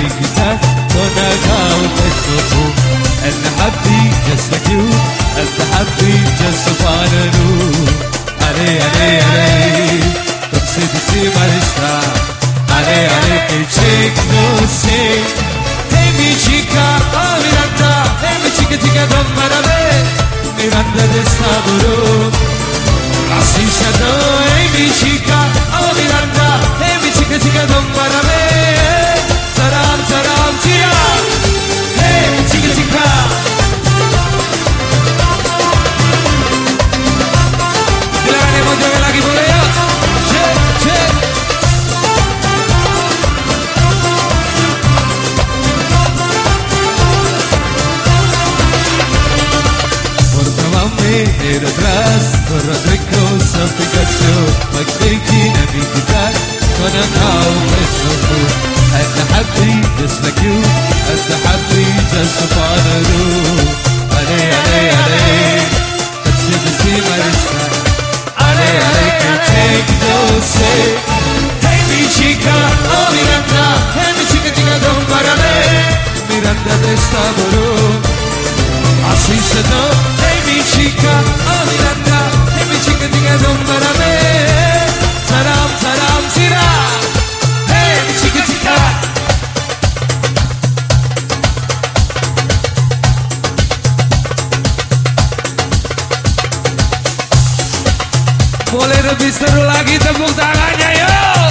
mi chissà Con a cau questo fu And the happy just like you. The happy just so ale Come se ti si marista Ale, ale, che c'è non sei Hey mi chica, oh Miranda Hey mi chica, chica, don't matter Miranda de saboro Así se no, hey mi chica, Portavame era atrás, corra rico sofficazione, ma che chi ne mi chitar, con a cau questo fu. And the happy just like you, and the happy just so far do. Ale, ale, ale, cazzo di si marista. Ale, ale, che take no say. Hey mi chica, oh Lebih seru lagi tepuk tangannya yuk.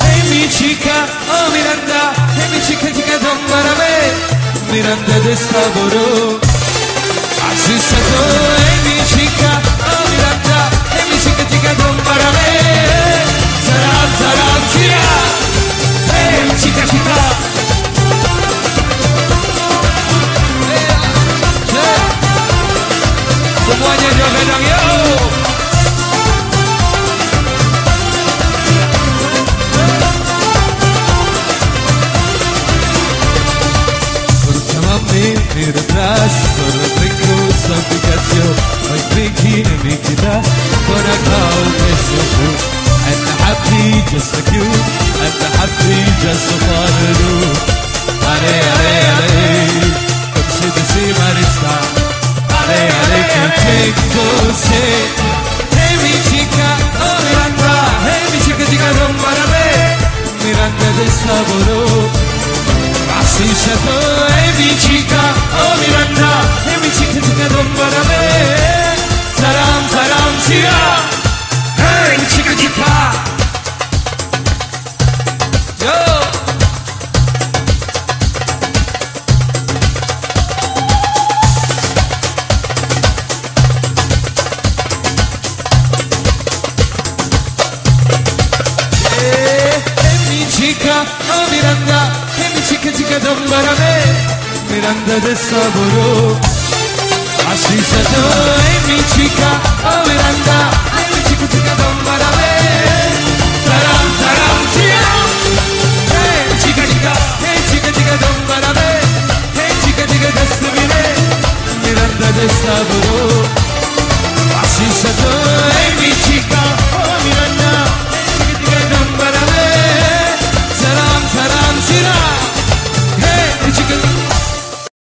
Hey mi chica, oh Miranda, hey mi chica, chica, don para me. Miranda de saboro. Así se Semuanya joget yuk. Portavame per atrás, corre rico sofficazione, poi thinking e mi chieda, con a cau questo fu. And the happy just like you, and the happy just so far take cose. Hey mi chica, oh Miranda, hey mi chica, chica, don para me. Miranda de saboro. pegamberame Miranda de Saburo. Así se mi chica, oh Miranda. Mi chica, chica, Taram, taram, Hey chica, chica, hey chica, chica, Hey chica, chica, Miranda de Saburo.